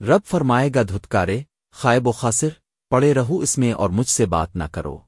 رب فرمائے گا دھتکارے، خائب و خاصر پڑے رہو اس میں اور مجھ سے بات نہ کرو۔